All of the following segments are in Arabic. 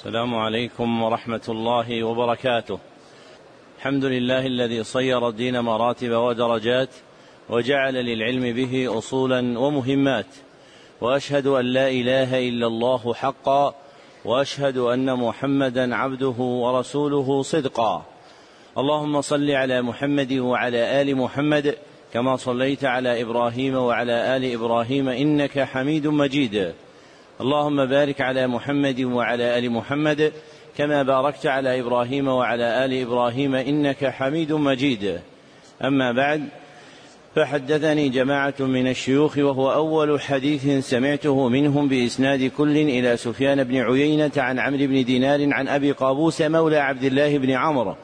السلام عليكم ورحمة الله وبركاته. الحمد لله الذي صير الدين مراتب ودرجات وجعل للعلم به أصولا ومهمات. وأشهد أن لا إله إلا الله حقا وأشهد أن محمدا عبده ورسوله صدقا. اللهم صل على محمد وعلى آل محمد كما صليت على إبراهيم وعلى آل إبراهيم إنك حميد مجيد. اللهم بارك على محمد وعلى آل محمد كما باركت على إبراهيم وعلى آل إبراهيم إنك حميد مجيد. أما بعد فحدثني جماعة من الشيوخ وهو أول حديث سمعته منهم بإسناد كل إلى سفيان بن عيينة عن عمرو بن دينار عن أبي قابوس مولى عبد الله بن عمرو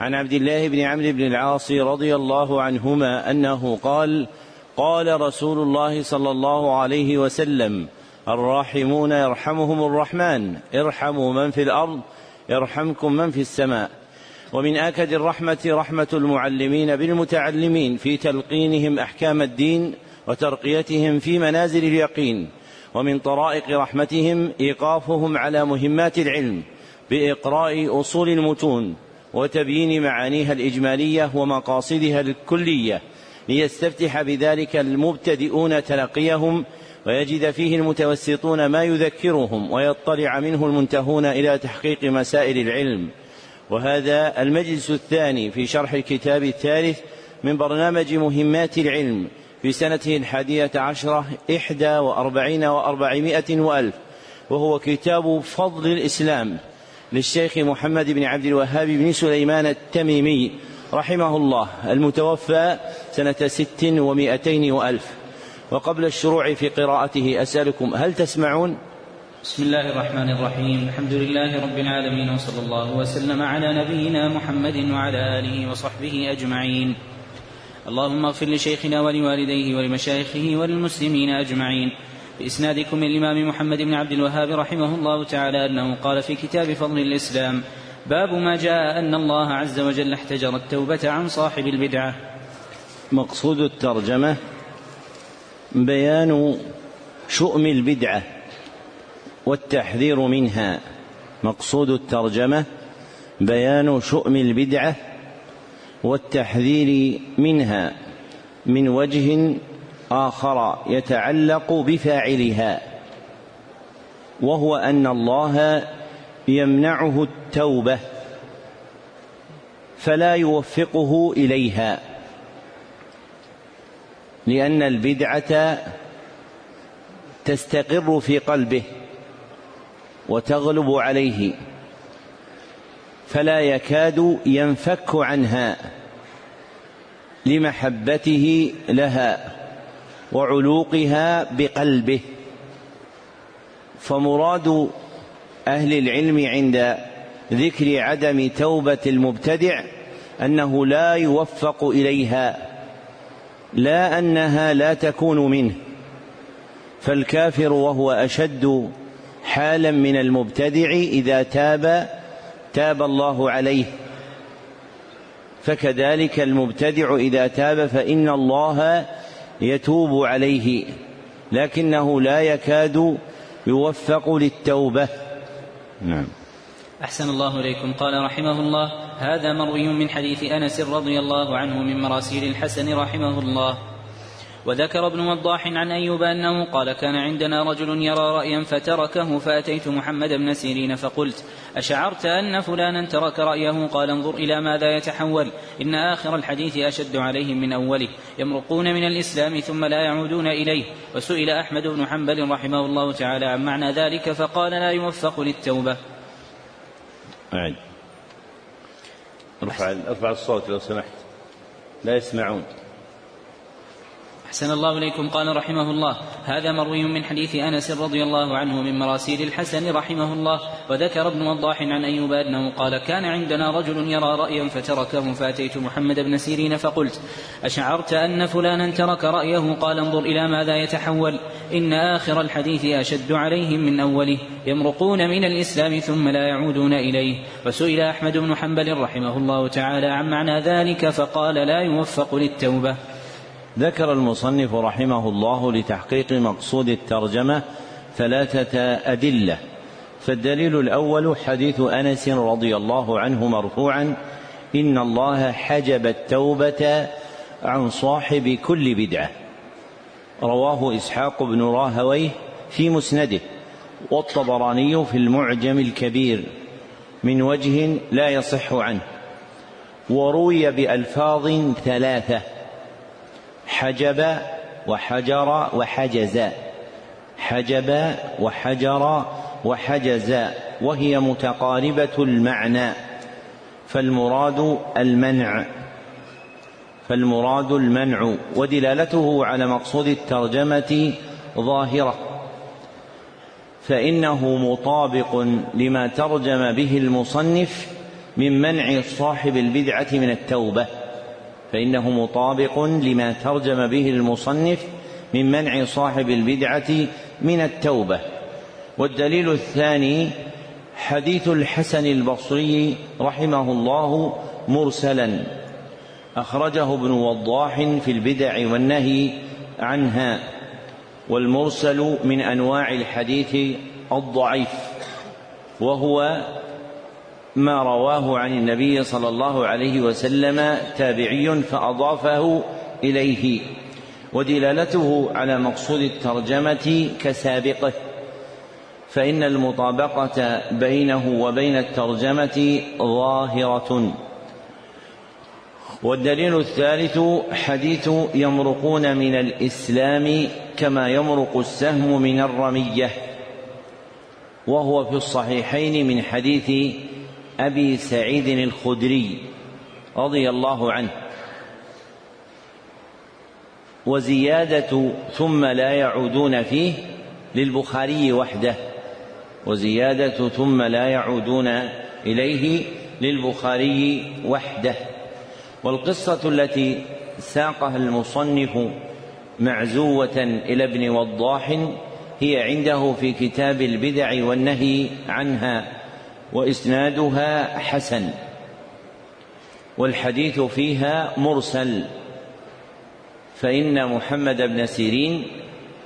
عن عبد الله بن عمرو بن العاص رضي الله عنهما أنه قال قال رسول الله صلى الله عليه وسلم الراحمون يرحمهم الرحمن. ارحموا من في الأرض يرحمكم من في السماء. ومن آكد الرحمة رحمة المعلمين بالمتعلمين في تلقينهم أحكام الدين وترقيتهم في منازل اليقين. ومن طرائق رحمتهم إيقافهم على مهمات العلم بإقراء أصول المتون وتبيين معانيها الإجمالية ومقاصدها الكلية ليستفتح بذلك المبتدئون تلقيهم ويجد فيه المتوسطون ما يذكرهم ويطلع منه المنتهون إلى تحقيق مسائل العلم. وهذا المجلس الثاني في شرح الكتاب الثالث من برنامج مهمات العلم في سنته الحادية عشرة إحدى وأربعين وأربعمائة وألف وهو كتاب فضل الإسلام للشيخ محمد بن عبد الوهاب بن سليمان التميمي رحمه الله المتوفى سنة ست ومائتين وألف. وقبل الشروع في قراءته أسألكم هل تسمعون؟ بسم الله الرحمن الرحيم. الحمد لله رب العالمين وصلى الله وسلم على نبينا محمد وعلى آله وصحبه أجمعين. اللهم اغفر لشيخنا ولوالديه ولمشايخه وللمسلمين أجمعين. بإسنادكم الإمام محمد بن عبد الوهاب رحمه الله تعالى أنه قال في كتاب فضل الإسلام باب ما جاء أن الله عز وجل احتجر التوبة عن صاحب البدعة. مقصود الترجمة بيان شؤم البدعة والتحذير منها. مقصود الترجمة بيان شؤم البدعة والتحذير منها. من وجه آخر يتعلق بفاعلها وهو أن الله يمنعه التوبة فلا يوفقه إليها. لأن البدعة تستقر في قلبه وتغلب عليه فلا يكاد ينفك عنها لمحبته لها وعلوقها بقلبه. فمراد أهل العلم عند ذكر عدم توبة المبتدع أنه لا يوفق إليها. لا أنها لا تكون منه. فالكافر وهو أشد حالا من المبتدع إذا تاب تاب الله عليه. فكذلك المبتدع إذا تاب فإن الله يتوب عليه. لكنه لا يكاد يوفق للتوبة. نعم. أحسن الله إليكم. قال رحمه الله هذا مروي من حديث أنس رضي الله عنه من مراسيل الحسن رحمه الله. وذكر ابن وضاح عن أيوب أنه قال كان عندنا رجل يرى رأيا فتركه فأتيت محمد بن سيرين فقلت أشعرت أن فلانا ترك رأيه؟ قال انظر إلى ماذا يتحول. إن آخر الحديث أشد عليهم من أوله. يمرقون من الإسلام ثم لا يعودون إليه. وسئل أحمد بن حنبل رحمه الله تعالى عن معنى ذلك فقال لا يوفق للتوبة. أعد. أرفع أرفع الصوت لو سمحت. لا يسمعون. أحسن الله إليكم. قال رحمه الله هذا مروي من حديث أنس رضي الله عنه من مراسيل الحسن رحمه الله وذكر ابن وضاح عن أيوب أنه قال كان عندنا رجل يرى رأيا فتركه فأتيت محمد بن سيرين فقلت أشعرت أن فلانا ترك رأيه؟ قال انظر إلى ماذا يتحول. إن آخر الحديث أشد عليهم من أوله. يمرقون من الإسلام ثم لا يعودون إليه. فسئل أحمد بن حنبل رحمه الله تعالى عن معنى ذلك فقال لا يوفق للتوبة. ذكر المصنف رحمه الله لتحقيق مقصود الترجمة ثلاثة أدلة. فالدليل الأول حديث أنس رضي الله عنه مرفوعا إن الله حجب التوبة عن صاحب كل بدعة. رواه إسحاق بن راهويه في مسنده والطبراني في المعجم الكبير من وجه لا يصح عنه. وروي بألفاظ ثلاثة. حجب وحجر وحجز. حجب وحجر وحجز. وهي متقاربة المعنى. فالمراد المنع. فالمراد المنع. ودلالته على مقصود الترجمة ظاهرة. فإنه مطابق لما ترجم به المصنف من منع صاحب البدعة من التوبة. فإنه مطابق لما ترجم به المصنف من منع صاحب البدعة من التوبة. والدليل الثاني حديث الحسن البصري رحمه الله مرسلا. أخرجه ابن وضاح في البدع والنهي عنها. والمرسل من أنواع الحديث الضعيف وهو ما رواه عن النبي صلى الله عليه وسلم تابعي فأضافه إليه ودلالته على مقصود الترجمة كسابقه فإن المطابقة بينه وبين الترجمة ظاهرة. والدليل الثالث حديث يمرقون من الإسلام كما يمرق السهم من الرمية وهو في الصحيحين من حديث أبي سعيد الخدري رضي الله عنه. وزيادة ثم لا يعودون فيه للبخاري وحده. وزيادة ثم لا يعودون إليه للبخاري وحده. والقصة التي ساقها المصنف معزوة إلى ابن وضاح هي عنده في كتاب البدع والنهي عنها. وإسنادها حسن. والحديث فيها مرسل. فإن محمد بن سيرين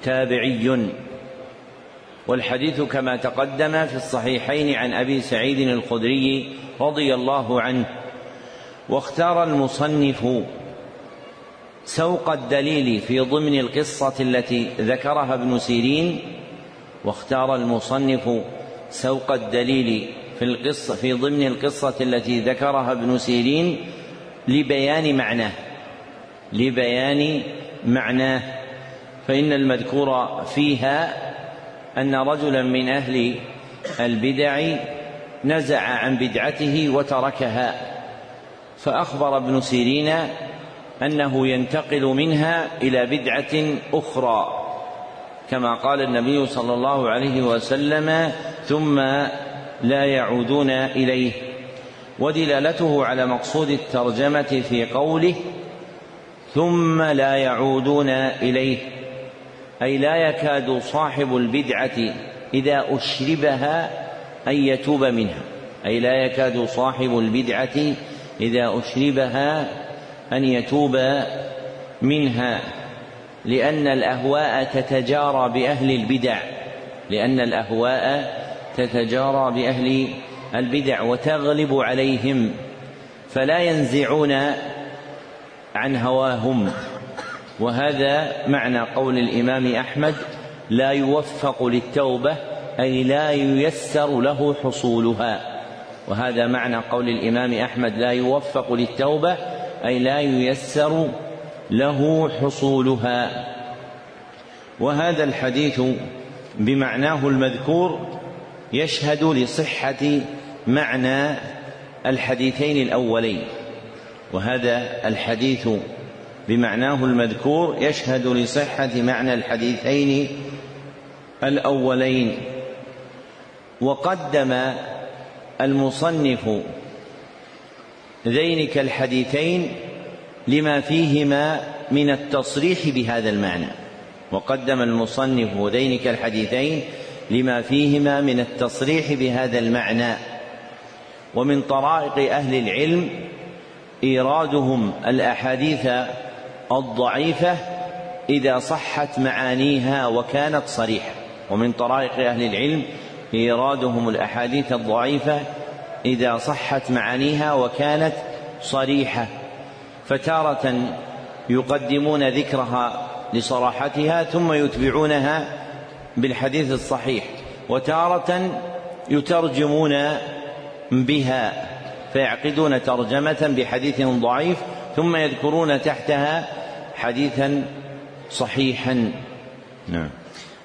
تابعي. والحديث كما تقدم في الصحيحين عن أبي سعيد الخدري رضي الله عنه. واختار المصنف سوق الدليل في ضمن القصة التي ذكرها ابن سيرين. واختار المصنف سوق الدليل في القصة في ضمن القصة التي ذكرها ابن سيرين لبيان معناه لبيان معناه. فإن المذكور فيها أن رجلا من أهل البدع نزع عن بدعته وتركها فأخبر ابن سيرين أنه ينتقل منها إلى بدعة أخرى كما قال النبي صلى الله عليه وسلم ثم لا يعودون إليه ودلالته على مقصود الترجمة في قوله ثم لا يعودون إليه أي لا يكاد صاحب البدعة إذا أشربها أن يتوب منها أي لا يكاد صاحب البدعة إذا أشربها أن يتوب منها لأن الأهواء تتجارى بأهل البدع لأن الأهواء تتجارى بأهل البدع وتغلب عليهم فلا ينزعون عن هواهم. وهذا معنى قول الإمام أحمد لا يوفق للتوبة أي لا ييسر له حصولها. وهذا معنى قول الإمام أحمد لا يوفق للتوبة أي لا ييسر له حصولها. وهذا الحديث بمعناه المذكور يشهد لصحة معنى الحديثين الأولين وهذا الحديث بمعناه المذكور يشهد لصحة معنى الحديثين الأولين. وقدم المصنف ذينك الحديثين لما فيهما من التصريح بهذا المعنى وقدم المصنف ذينك الحديثين لما فيهما من التصريح بهذا المعنى. ومن طرائق أهل العلم إيرادهم الأحاديث الضعيفة إذا صحت معانيها وكانت صريحة. ومن طرائق أهل العلم إيرادهم الأحاديث الضعيفة إذا صحت معانيها وكانت صريحة. فتارة يقدمون ذكرها لصراحتها ثم يتبعونها بالحديث الصحيح وتارة يترجمون بها فيعقدون ترجمة بحديث ضعيف ثم يذكرون تحتها حديثا صحيحا. نعم.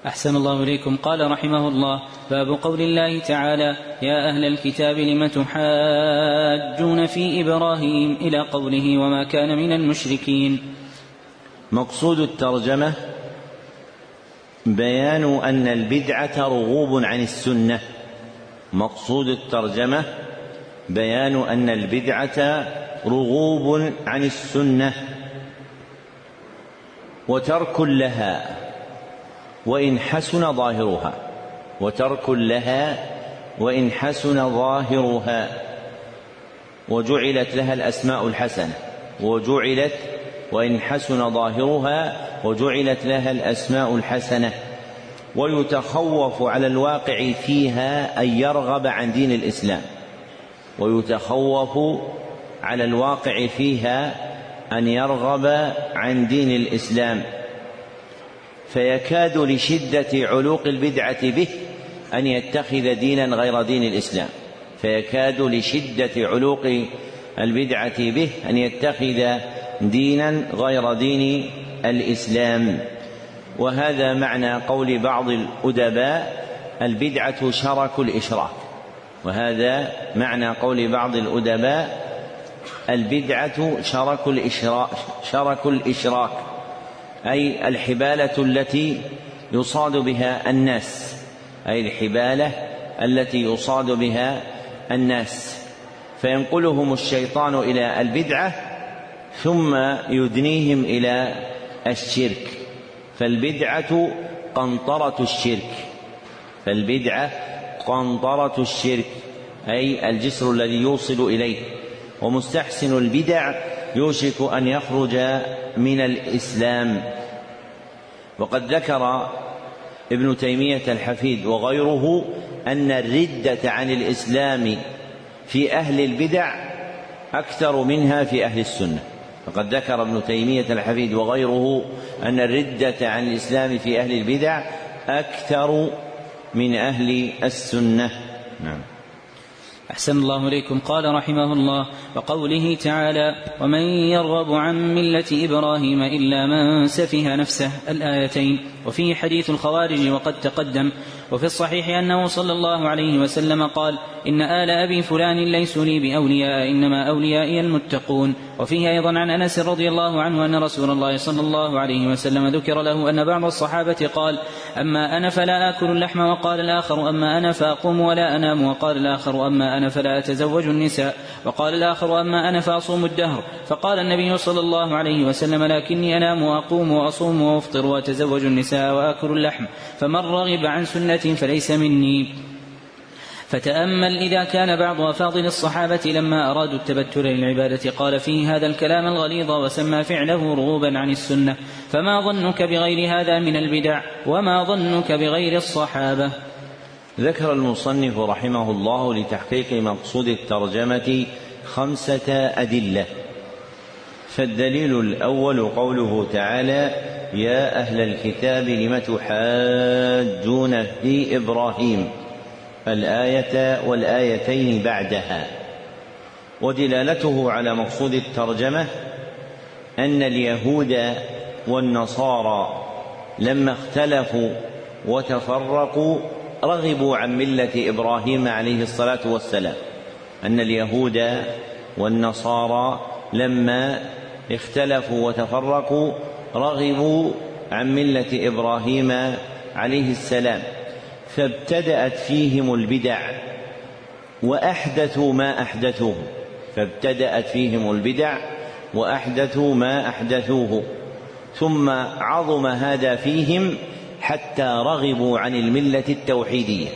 أحسن الله إليكم. قال رحمه الله باب قول الله تعالى يا أهل الكتاب لم تحاجون في إبراهيم إلى قوله وما كان من المشركين؟ مقصود الترجمة بيان أن البدعة رغوب عن السنة. مقصود الترجمة بيان أن البدعة رغوب عن السنة. وترك لها وإن حسن ظاهرها. وترك لها وإن حسن ظاهرها. وجعلت لها الأسماء الحسنة. وجعلت وإن حسن ظاهرها وجعلت لها الأسماء الحسنة. ويتخوف على الواقع فيها أن يرغب عن دين الإسلام. ويتخوف على الواقع فيها أن يرغب عن دين الإسلام. فيكاد لشدة علوق البدعة به أن يتخذ دينا غير دين الإسلام. فيكاد لشدة علوق البدعة به أن يتخذ دينا غير دين الإسلام. وهذا معنى قول بعض الأدباء البدعة شرك الإشراك. وهذا معنى قول بعض الأدباء البدعة شرك الإشراك شرك الإشراك. أي الحبالة التي يصاد بها الناس. أي الحبالة التي يصاد بها الناس. فينقلهم الشيطان إلى البدعة ثم يدنيهم إلى الشرك. فالبدعة قنطرة الشرك. فالبدعة قنطرة الشرك. أي الجسر الذي يوصل إليه. ومستحسن البدع يوشك أن يخرج من الإسلام. وقد ذكر ابن تيمية الحفيد وغيره أن الردة عن الإسلام في أهل البدع أكثر منها في أهل السنة. فقد ذكر ابن تيمية الحفيد وغيره أن الردة عن الإسلام في أهل البدع أكثر من أهل السنة. نعم. أحسن الله إليكم. قال رحمه الله وقوله تعالى ومن يرغب عن ملة إبراهيم إلا من سفه نفسه. الآيتين. وفيه حديث الخوارج وقد تقدم وفي الصحيح أنه صلى الله عليه وسلم قال إن آل أبي فلان ليسوا لي بأولياء إنما أوليائي المتقون. وفيه أيضا عن أنس رضي الله عنه أن رسول الله صلى الله عليه وسلم ذكر له أن بعض الصحابة قال أما أنا فلا آكل اللحم وقال الآخر أما أنا فأقوم ولا أنام وقال الآخر أما أنا فلا أتزوج النساء وقال الآخر أما أنا فأصوم الدهر. فقال النبي صلى الله عليه وسلم لكني أنام وأقوم وأصوم وأفطر وأتزوج النساء وآكل اللحم. فمن رغب عن فليس مني. فتأمل إذا كان بعض أفاضل الصحابة لما أرادوا التبتل للعبادة قال فيه هذا الكلام الغليظ وسمى فعله رغوبا عن السنة. فما ظنك بغير هذا من البدع؟ وما ظنك بغير الصحابة؟ ذكر المصنف رحمه الله لتحقيق مقصود الترجمة خمسة أدلة. فالدليل الأول قوله تعالى يا أهل الكتاب لم تحاجون في إبراهيم؟ الآية والآيتين بعدها. ودلالته على مقصود الترجمة أن اليهود والنصارى لما اختلفوا وتفرقوا رغبوا عن ملة إبراهيم عليه الصلاة والسلام. أن اليهود والنصارى لما اختلفوا وتفرقوا رغبوا عن ملة إبراهيم عليه السلام فابتدأت فيهم البدع وأحدثوا ما أحدثوه فابتدأت فيهم البدع وأحدثوا ما أحدثوه ثم عظم هذا فيهم حتى رغبوا عن الملة التوحيدية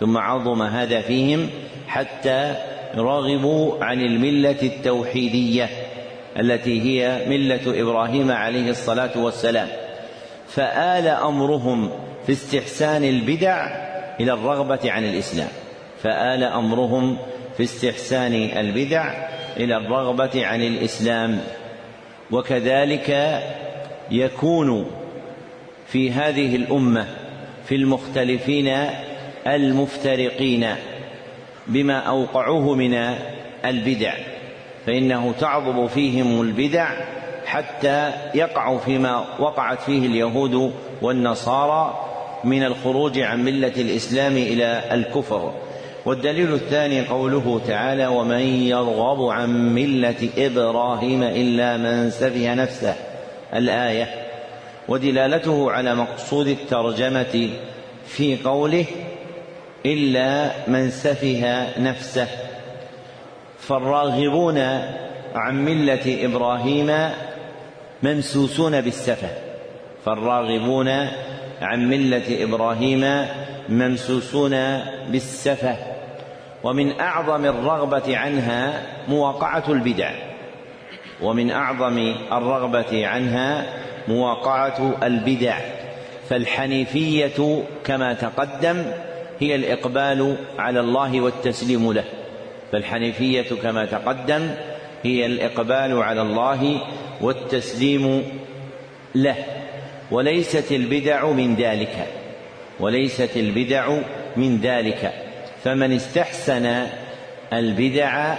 ثم عظم هذا فيهم حتى رغبوا عن الملة التوحيدية. التي هي ملة إبراهيم عليه الصلاة والسلام. فآل أمرهم في استحسان البدع إلى الرغبة عن الإسلام. فآل أمرهم في استحسان البدع إلى الرغبة عن الإسلام. وكذلك يكون في هذه الأمة في المختلفين المفترقين بما أوقعوه من البدع. فإنه تعظم فيهم البدع حتى يقعوا فيما وقعت فيه اليهود والنصارى من الخروج عن ملة الإسلام إلى الكفر. والدليل الثاني قوله تعالى ومن يرغب عن ملة إبراهيم إلا من سفه نفسه. الآية. ودلالته على مقصود الترجمة في قوله إلا من سفه نفسه. فالراغبون عن ملة إبراهيم ممسوسون بالسفه. فالراغبون عن ملة إبراهيم ممسوسون بالسفه. ومن أعظم الرغبة عنها مواقعة البدع. ومن أعظم الرغبة عنها مواقعة البدع. فالحنيفية كما تقدم هي الإقبال على الله والتسليم له. فالحنيفية كما تقدم هي الإقبال على الله والتسليم له وليست البدع من ذلك وليست البدع من ذلك. فمن استحسن البدع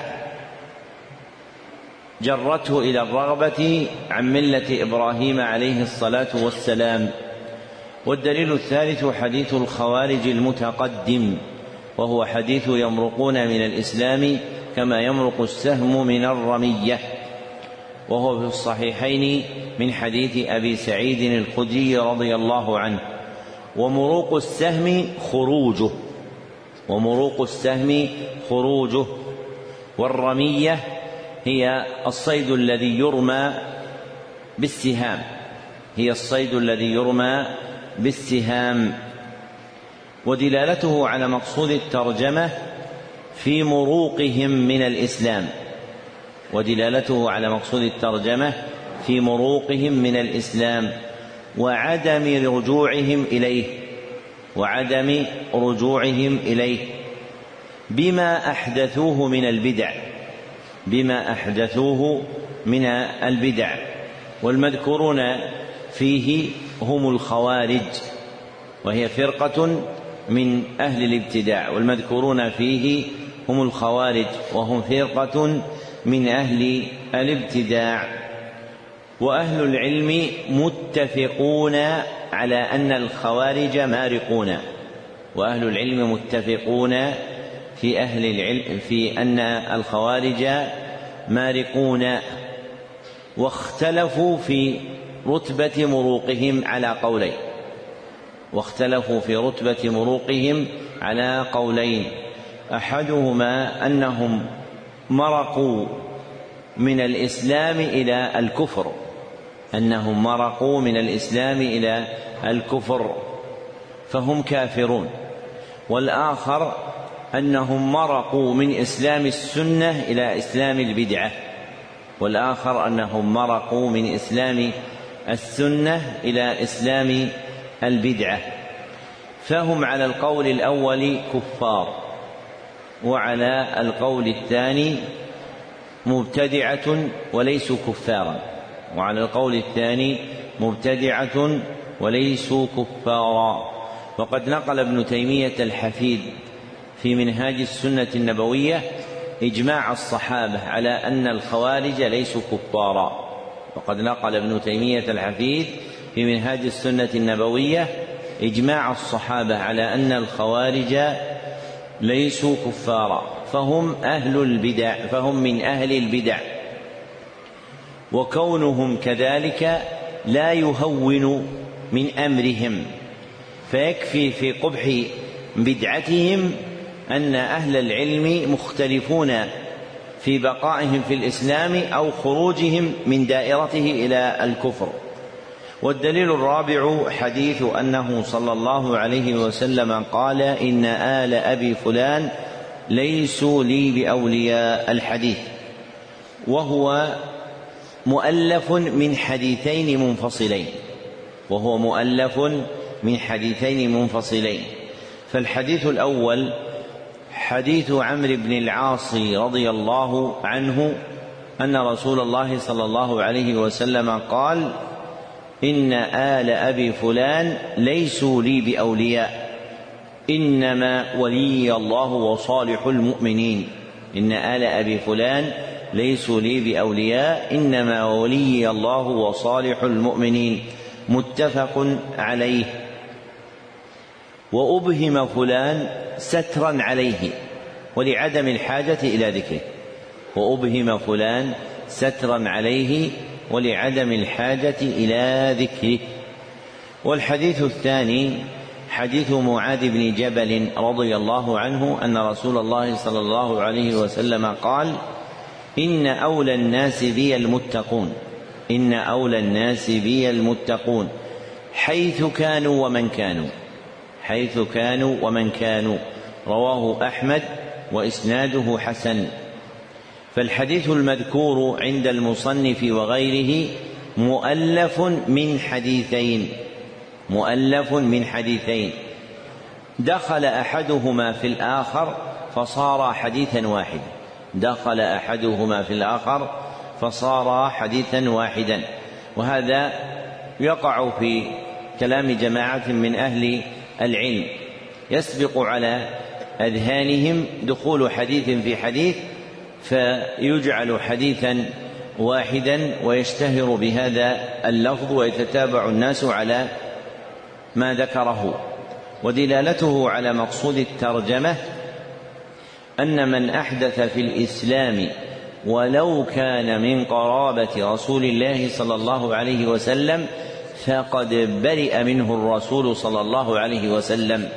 جرته إلى الرغبة عن ملة إبراهيم عليه الصلاة والسلام. والدليل الثالث حديث الخوارج المتقدم. وهو حديث يمرقون من الإسلام كما يمرق السهم من الرمية. وهو في الصحيحين من حديث أبي سعيد الخدري رضي الله عنه. ومروق السهم خروجه. ومروق السهم خروجه. والرمية هي الصيد الذي يرمى بالسهام. هي الصيد الذي يرمى بالسهام. ودلالته على مقصود الترجمة في مروقهم من الإسلام. ودلالته على مقصود الترجمة في مروقهم من الإسلام وعدم رجوعهم إليه وعدم رجوعهم إليه. بما أحدثوه من البدع بما أحدثوه من البدع. والمذكورون فيه هم الخوارج وهي فرقة من أهل الابتداع والمذكورون فيه هم الخوارج وهم فرقة من أهل الابتداع وأهل العلم متفقون على أن الخوارج مارقون وأهل العلم متفقون في أهل العلم في أن الخوارج مارقون واختلفوا في رتبة مروقهم على قولين. واختلفوا في رتبة مروقهم على قولين. أحدهما أنهم مرقوا من الإسلام إلى الكفر. أنهم مرقوا من الإسلام إلى الكفر فهم كافرون. والآخر أنهم مرقوا من إسلام السنة إلى إسلام البدعة. والآخر أنهم مرقوا من إسلام السنة إلى إسلام البدعة فهم على القول الأول كفار وعلى القول الثاني مبتدعة وليسوا كفارا وعلى القول الثاني مبتدعة وليسوا كفارا. وقد نقل ابن تيمية الحفيد في منهاج السنة النبوية إجماع الصحابة على أن الخوارج ليسوا كفارا. وقد نقل ابن تيمية الحفيد في منهاج السنة النبوية إجماع الصحابة على أن الخوارج ليسوا كفارا فهم أهل البدع فهم من أهل البدع. وكونهم كذلك لا يهون من أمرهم فيكفي في قبح بدعتهم أن أهل العلم مختلفون في بقائهم في الإسلام أو خروجهم من دائرته إلى الكفر. والدليل الرابع حديث أنه صلى الله عليه وسلم قال إن آل أبي فلان ليسوا لي بأولياء الحديث وهو مؤلف من حديثين منفصلين وهو مؤلف من حديثين منفصلين. فالحديث الأول حديث عمرو بن العاص رضي الله عنه أن رسول الله صلى الله عليه وسلم قال إن آل أبي فلان ليسوا لي بأولياء. إنما ولي الله وصالح المؤمنين. إن آل أبي فلان ليسوا لي بأولياء إنما ولي الله وصالح المؤمنين. متفق عليه. وأبهم فلان سترا عليه ولعدم الحاجة إلى ذكره. وأبهم فلان سترا عليه ولعدم الحاجة إلى ذكره. والحديث الثاني حديث معاذ بن جبل رضي الله عنه أن رسول الله صلى الله عليه وسلم قال إن أولى الناس بي المتقون. إن أولى الناس بي المتقون. حيث كانوا ومن كانوا. حيث كانوا ومن كانوا. رواه أحمد وإسناده حسن. فالحديث المذكور عند المصنف وغيره مؤلف من حديثين مؤلف من حديثين. دخل أحدهما في الآخر فصار حديثا واحدا. دخل أحدهما في الآخر فصار حديثا واحدا. وهذا يقع في كلام جماعة من أهل العلم. يسبق على أذهانهم دخول حديث في حديث فيجعل حديثا واحدا ويشتهر بهذا اللفظ ويتتابع الناس على ما ذكره. ودلالته على مقصود الترجمة أن من أحدث في الإسلام ولو كان من قرابة رسول الله صلى الله عليه وسلم فقد برئ منه الرسول صلى الله عليه وسلم.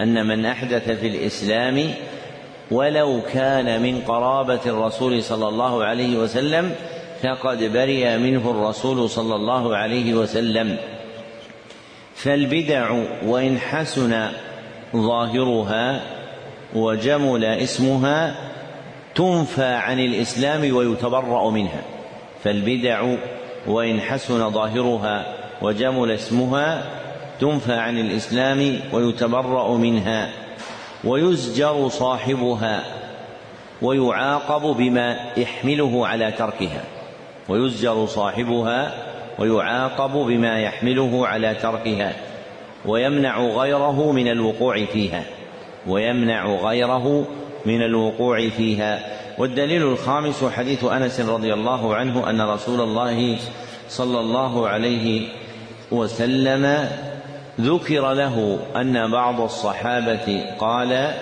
أن من أحدث في الإسلام ولو كان من قرابة الرسول صلى الله عليه وسلم فقد برئ منه الرسول صلى الله عليه وسلم. فالبدع وإن حسن ظاهرها وجمل اسمها تنفى عن الإسلام ويتبرأ منها. فالبدع وإن حسن ظاهرها وجمل اسمها تنفى عن الإسلام ويتبرأ منها. ويزجر صاحبها ويعاقب بما يحمله على تركها. ويزجر صاحبها ويعاقب بما يحمله على تركها. ويمنع غيره من الوقوع فيها. ويمنع غيره من الوقوع فيها. والدليل الخامس حديث أنس رضي الله عنه أن رسول الله صلى الله عليه وسلم ذكر له أن بعض الصحابة قال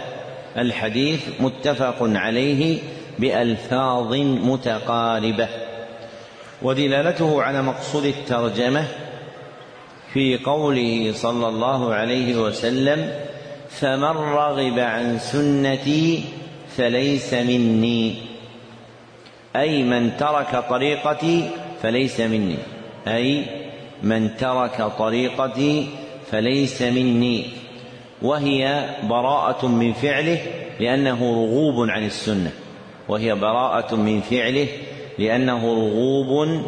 الحديث متفق عليه بألفاظ متقاربة ودلالته على مقصود الترجمة في قوله صلى الله عليه وسلم فمن رغب عن سنتي فليس مني أي من ترك طريقتي فليس مني أي من ترك طريقتي فليس مني. وهي براءة من فعله لأنه رغوب عن السنة. وهي براءة من فعله لأنه رغوب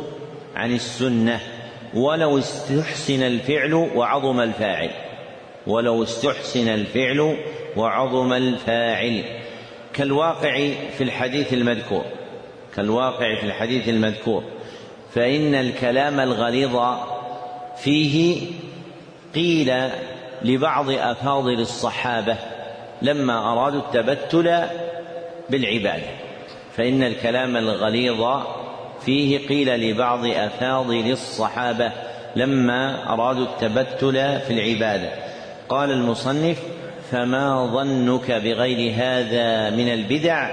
عن السنة. ولو استحسن الفعل وعظم الفاعل. ولو استحسن الفعل وعظم الفاعل. كالواقع في الحديث المذكور. كالواقع في الحديث المذكور. فإن الكلام الغليظ فيه قيل لبعض أفاضل الصحابة لما أرادوا التبتل بالعبادة فإن الكلام الغليظ فيه قيل لبعض أفاضل الصحابة لما أرادوا التبتل في العبادة. قال المصنف فما ظنك بغير هذا من البدع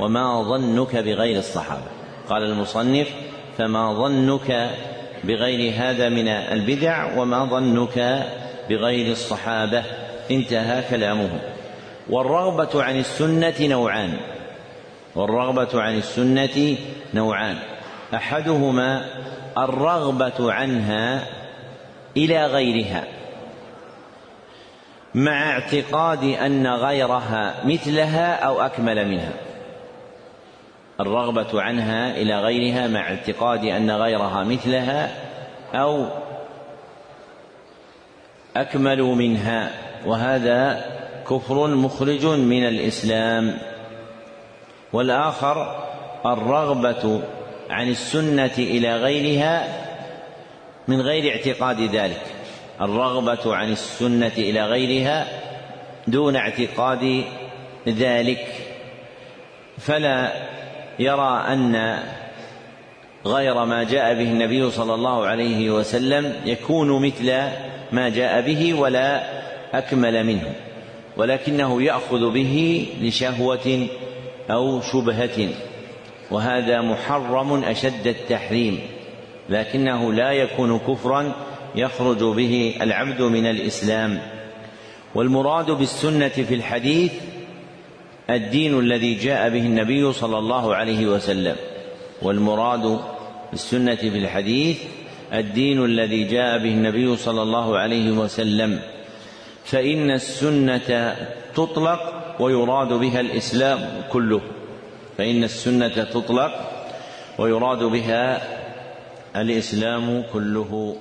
وما ظنك بغير الصحابة؟ قال المصنف فما ظنك بغير هذا من البدع وما ظنك بغير الصحابة. انتهى كلامه. والرغبة عن السنة نوعان. والرغبة عن السنة نوعان. أحدهما الرغبة عنها إلى غيرها. مع اعتقاد أن غيرها مثلها أو أكمل منها. الرغبة عنها إلى غيرها مع اعتقاد أن غيرها مثلها أو أكمل منها وهذا كفر مخرج من الإسلام. والآخر الرغبة عن السنة إلى غيرها من غير اعتقاد ذلك. الرغبة عن السنة إلى غيرها دون اعتقاد ذلك. فلا يرى أن غير ما جاء به النبي صلى الله عليه وسلم يكون مثل ما جاء به ولا أكمل منه ولكنه يأخذ به لشهوة أو شبهة وهذا محرم أشد التحريم لكنه لا يكون كفرا يخرج به العبد من الإسلام والمراد بالسنة في الحديث الدين الذي جاء به النبي صلى الله عليه وسلم والمراد بالسنة في الحديث الدين الذي جاء به النبي صلى الله عليه وسلم. فإن السنة تطلق ويراد بها الإسلام كله. فإن السنة تطلق ويراد بها الإسلام كله.